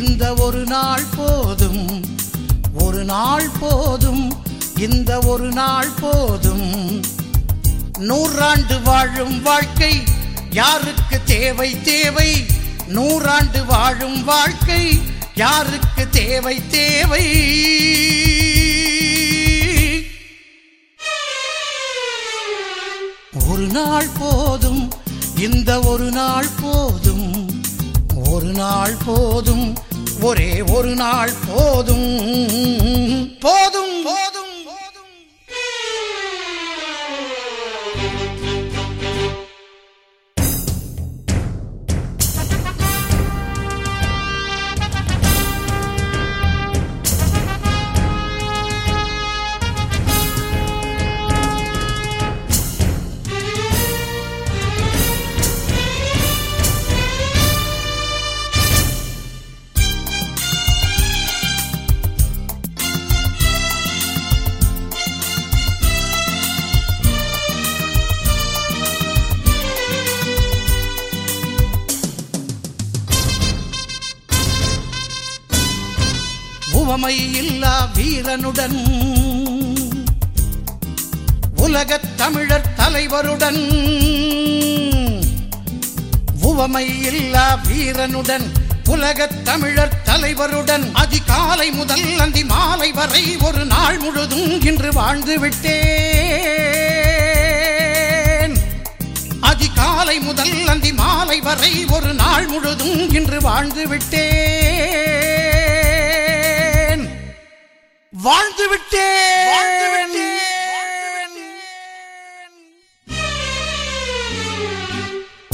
இந்த ஒரு நாள் போதும் ஒரு நாள் போதும் இந்த ஒரு நாள் போதும். நூறாண்டு வாழும் வாழ்க்கை யாருக்கு தேவை தேவை? நூறாண்டு வாழும் வாழ்க்கை யாருக்கு தேவை தேவை? ஒரு நாள் போதும் இந்த ஒரு நாள் போதும் ஒரு நாள் போதும் ஒரே ஒரு நாள் போதும் போதும். போதும் உவமை இல்லா வீரனுடன் உலகத் தமிழர் தலைவருடன் உவமை இல்லா வீரனுடன் உலகத் தமிழர் தலைவருடன் அதிகாலை முதல் அந்தி மாலை வரை ஒரு நாள் முழுதும் இன்று வாழ்ந்து விட்டேன். அதிகாலை முதல் அந்தி மாலை வரை ஒரு நாள் முழுதும் இன்று வாழ்ந்து விட்டேன். வாழ்ந்து விட்டேன்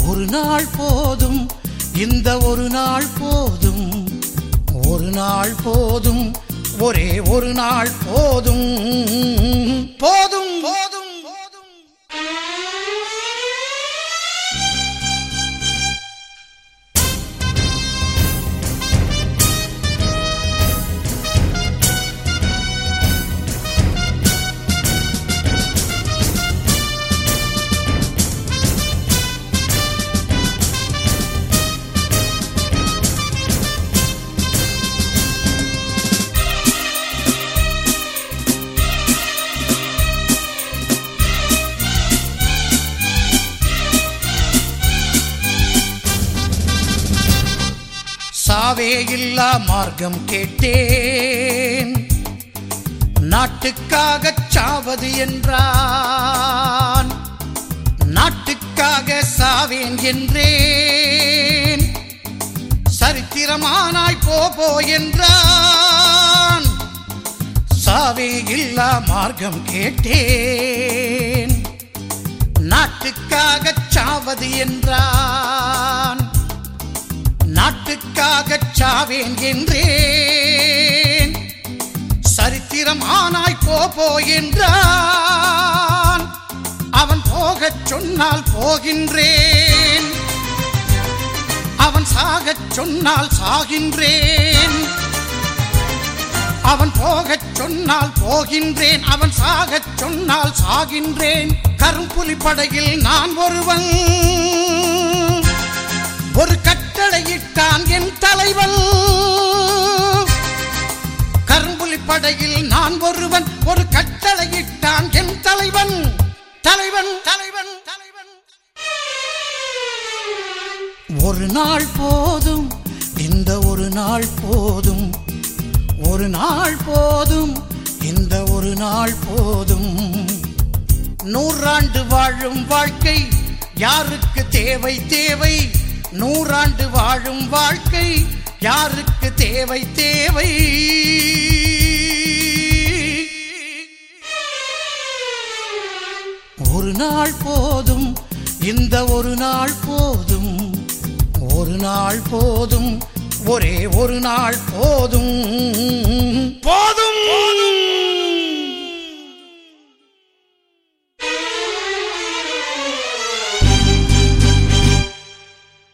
ஒரு நாள் போதும் இந்த ஒரு நாள் போதும் ஒரு நாள் போதும் ஒரே ஒரு நாள் போதும். போ சாவே இல்லா மார்க்கம் கேட்டேன். நாட்டுக்காகச் சாவது என்றான். நாட்டுக்காக சாவேன் என்றேன். சரித்திரமானாய் போ போ என்றான். சாவே இல்லா மார்க்கம் கேட்டேன். நாட்டுக்காகச் சாவது என்றான். நாட்டுக்காகச் சாவேன் என்றேன். சரித்திரம் ஆனாய் போ என்றான். அவன் போகச் சொன்னால் போகின்றேன். அவன் சாகச் சொன்னால் சாகின்றேன். அவன் போகச் சொன்னால் போகின்றேன். அவன் சாகச் சொன்னால் சாகின்றேன். கரும்புலி படையில் நான் ஒருவன். கட்டளையிட்டான் என் தலைவன். கரும்புலி படையில் நான் ஒருவன் ஒரு கட்டளையிட்டான் என் தலைவன். தலைவன் தலைவன் தலைவன். ஒரு நாள் போதும் இந்த ஒரு நாள் போதும். ஒரு நாள் போதும் இந்த ஒரு நாள் போதும். நூறாண்டு வாழும் வாழ்க்கை யாருக்கு தேவை தேவை? நூறாண்டு வாழும் வாழ்க்கை யாருக்கு தேவை தேவை? ஒரு நாள் போதும் இந்த ஒரு நாள் போதும் ஒரு நாள் போதும் ஒரே ஒரு நாள் போதும்.